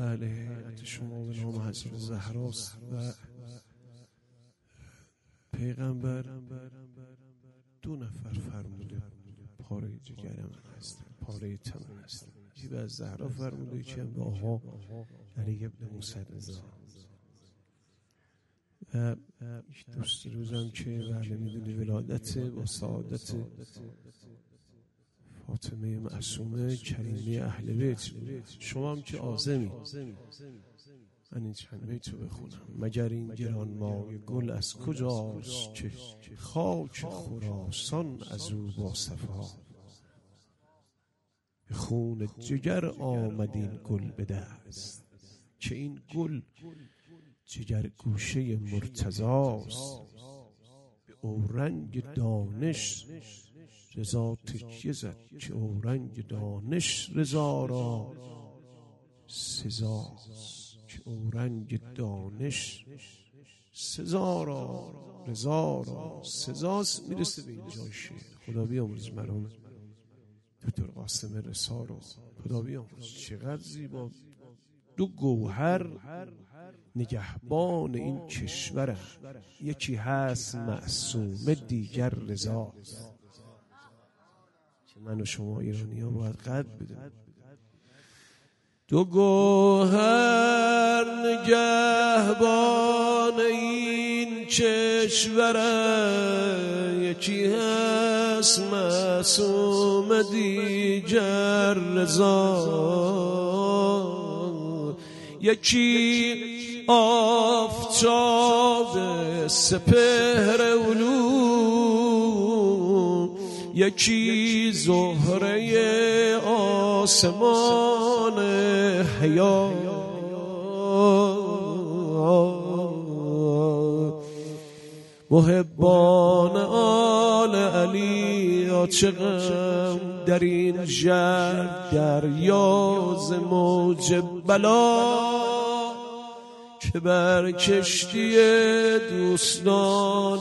حیات شما به نام حضرت زهراست و پیغمبر دو نفر فرموده پاره جگر من هستن پاره تمن هستن یکی به زهرا فرموده یکی هم به آقا علی ابن رضا و دوست روزم که بله می‌دونی ولادت با سعادت فاطمه معصومه کریمی اهل بیت. شما هم که آزمی من این چند بیت رو بخونم. مگر این گران مای گل از کجاست که خاک خراسان از او با صفا. به خون جگر آمدین گل به دست که این گل جگر گوشه مرتزاست به اورنگ دانش رضا تکیه زد که اورنگ دانش رضا را سزاست که اورنگ دانش سزا را رضا را سزاست می‌رسه به اینجا. شعر خدا بیامرز مرام دکتر قاسم رسا رو. خدا بیامرز چقدر زیبا. دو گوهر نگهبان این کشور یکی هست معصومه دیگر رضا که من و شما ایرانی ها باید قد بدیم دو گوهر نگهبان این کشور یکی هست معصوم دیگر رضا. یکی آفتاب سپهر علوم یکی زهره آسمان حیا محبان آل علی چه در این جر دریاز موج بلا. که بر کشتی دوستان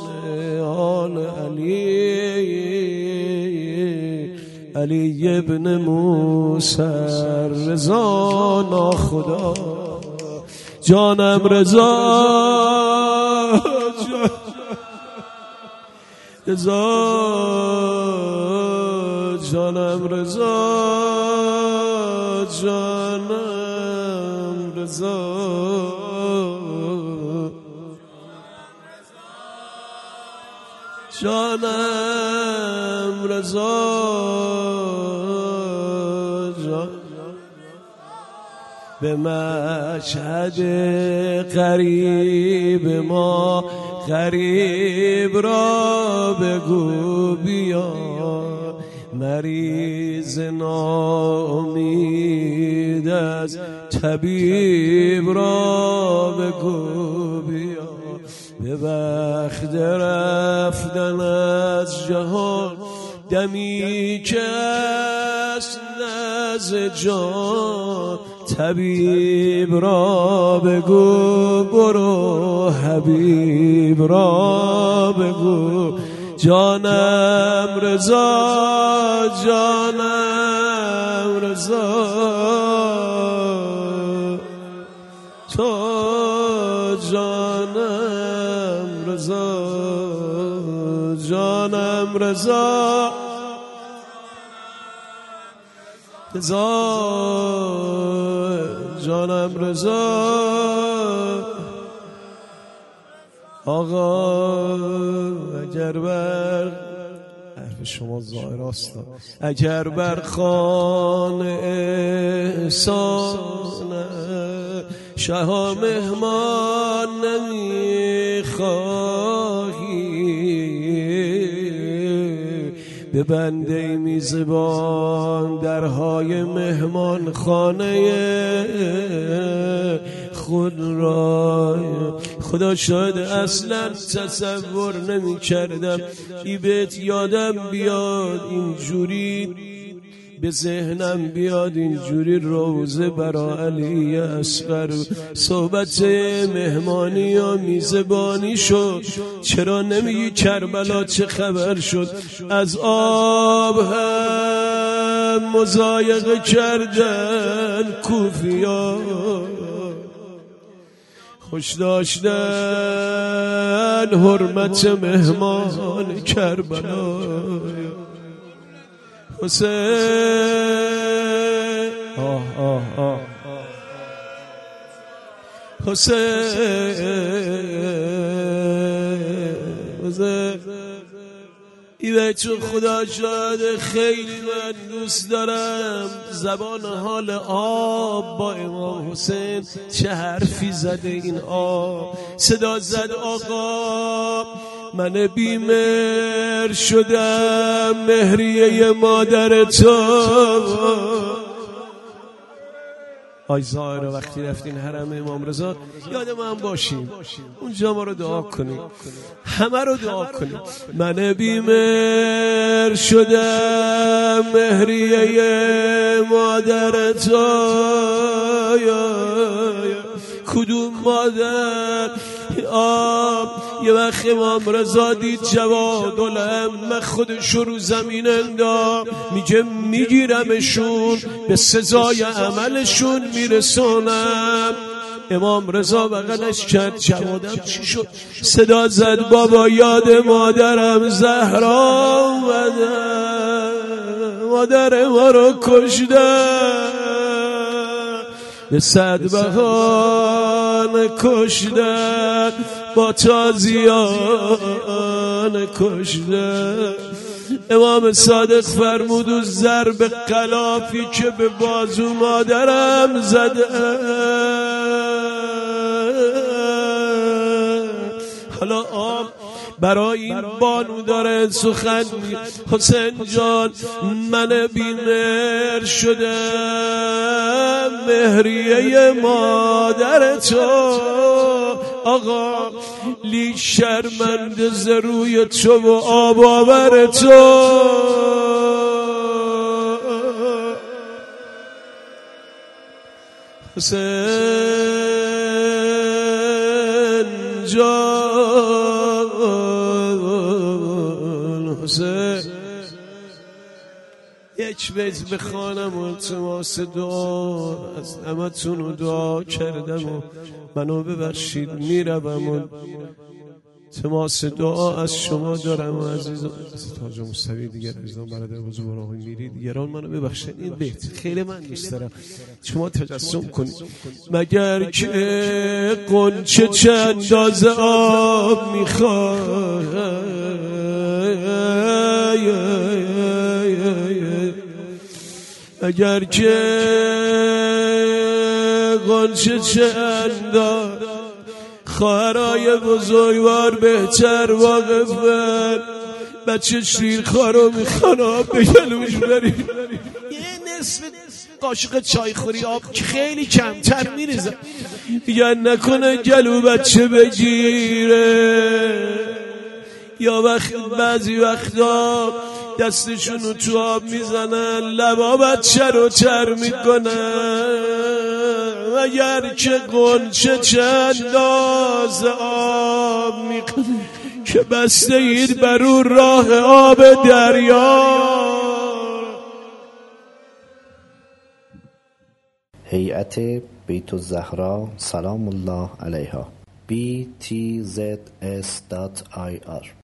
آل علی علی ابن موسی رضا ناخدا جانم رضا. رضا. جانم رضا. جانم رضا. جانم رضا به مشهد قریب ما غریب را بگو بیا. مریض نامید از طبیب را بگو به وقت رفتن از جهان دمی که است نز جان طبیب را بگو برو حبیب را بگو. جانم رضا جانم رضا. جانم رضا. رضا جانم رضا. آقا اگر بر حرف شما ظاهر اگر بر خان احسان شها مهمان نمی‌خواهی بنده میزبان درهای مهمان خانه خود را. خدا شاید اصلا تصور نمی کردم ای بیت یادم بیاد اینجوری به ذهنم بیاد اینجوری روزه برا علی اصغر. صحبت مهمانی یا میزبانی شد. چرا نمیگی کربلا؟ چه خبر شد؟ از آب هم مزایقه داشتن کوفیا. خوش داشتن حرمت مهمان کربلا. حسین. آه آه آه. حسین. ایوه چون خدا شاید خیلی من دوست دارم. زبان حال آب با امام حسین. چه حرفی زده این آب؟ صدا زد آقا. من بیمر شدم مهریه مادر تو. آی زایر وقتی رفتین حرم امام رضا یاد من باشیم اونجا ما رو دعا کنیم همه رو دعا کنیم من بیمر شدم مهریه مادر تو. کدوم مادر؟ آب. یه وقت امام رضا دید جواد الامه خودش رو زمین اندا میگه میگیرمشون به سزای عملشون میرسونم. امام رضا بغلش کرد جوادم چی شد؟ صدا زد بابا یاد مادرم زهرا اومده. مادر ما رو کشده به صد بهان کشدن با تازیان کشدن. امام صادق فرمود و ضرب قلافی که به بازو مادرم زده. برای این بانو داره سخن حسین جان من بیمر شده مهریه مادر تو. آقا لی شرمند زروی تو و آب آور تو. حسین یک بیت بخوانم و التماس دعا از همتون دعا کردم و منو ببخشید می‌روم و تماس دعا از شما دارم و عزیزان. تاج مستوی دیگر عزیزان برادر بزرگ راهی میری دیگران منو ببخشید. این بیت خیلی من دوست دارم. شما تجسم کنید. مگر که قنچه چند آب می‌خواد؟ اگر که قنچه چند خواهرای بزرگوار بهتر واقفن. بچه شیر خارو می‌خوان به گلوش بریم. یه نصف قاشق چای خوری آب خیلی کمتر میریزن دیگه نکنه گلو بچه بگیره. یا وقت بعضی وقتا دستشون رو تو آب می‌زنن لبا بچه رو چر می‌کنن. اگر که قنچه چند داز آب می‌کنه که بسته اید بر او راه آب دریا. هیئت بیت الزهرا سلام الله علیها. Btzs.ir